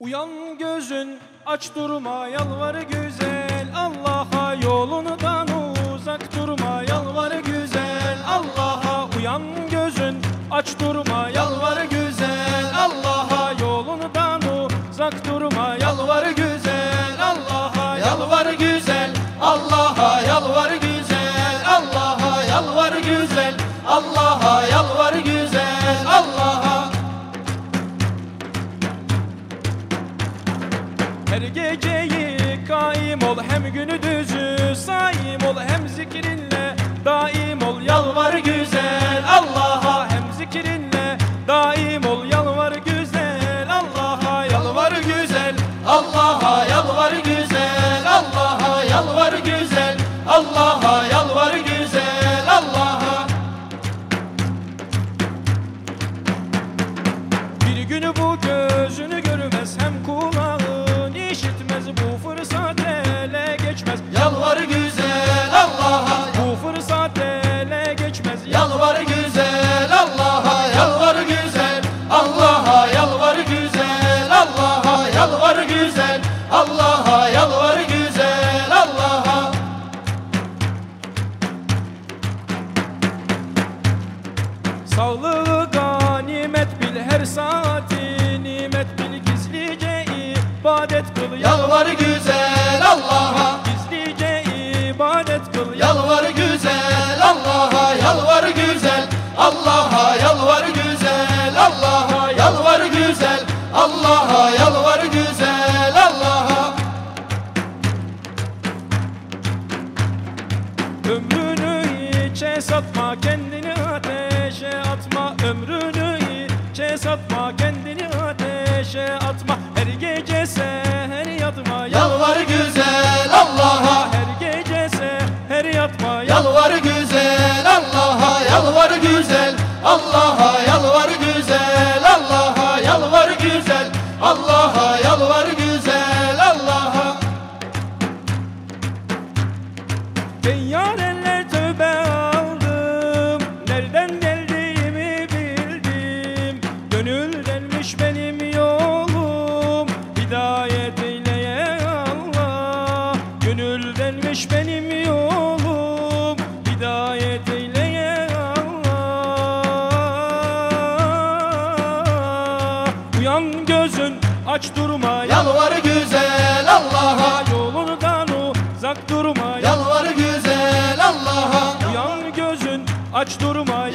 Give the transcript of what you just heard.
Uyan gözün aç durma yalvar güzel. Allah'a yolundan uzak durma yalvar güzel. Allah'a uyan gözün aç durma yalvar güzel. Allah'a yolundan uzak durma yalvar güzel. Allah'a yalvar güzel. Allah'a yalvar güzel. Allah'a yalvar güzel. Allah'a yalvar Her geceyi kaim ol hem günü düzü saim ol hem zikrinle daim ol. Yalvar güzel Allah'a hem zikrinle daim ol. Yalvar güzel Allah'a yalvar güzel Allah'a yalvar güzel Allah'a yalvar güzel Allah'a yalvar güzel Allah'a. Bir günü bu gözünü görmez hem işitmez bu fırsat ele geçmez. Yalvar güzel Allah'a. Bu fırsat ele geçmez. Yalvar güzel Allah'a. Yalvar güzel Allah'a. Yalvar güzel Allah'a. Yalvar güzel Allah'a. Yalvar güzel Allah'a. Sağlığı ganimet bil her saati kıl Yalvar güzel Allah'a. Gizlice ibadet kıl Yalvar güzel Allah'a Yalvar güzel Allah'a yalvar güzel Allah'a yalvar güzel Allah'a yalvar güzel Allah'a. Ömrünü hiçe satma kendini ateşe atma. Ömrünü hiçe satma kendini ateşe atma. Her gece seher yatma Yalvar güzel Gönüldenmiş benim yolum Hidayet eyleye Allah. Uyan gözün aç durma Yalvar güzel Allah'a. Yolundan uzak durma. Yalvar güzel Allah'a. Uyan gözün aç durma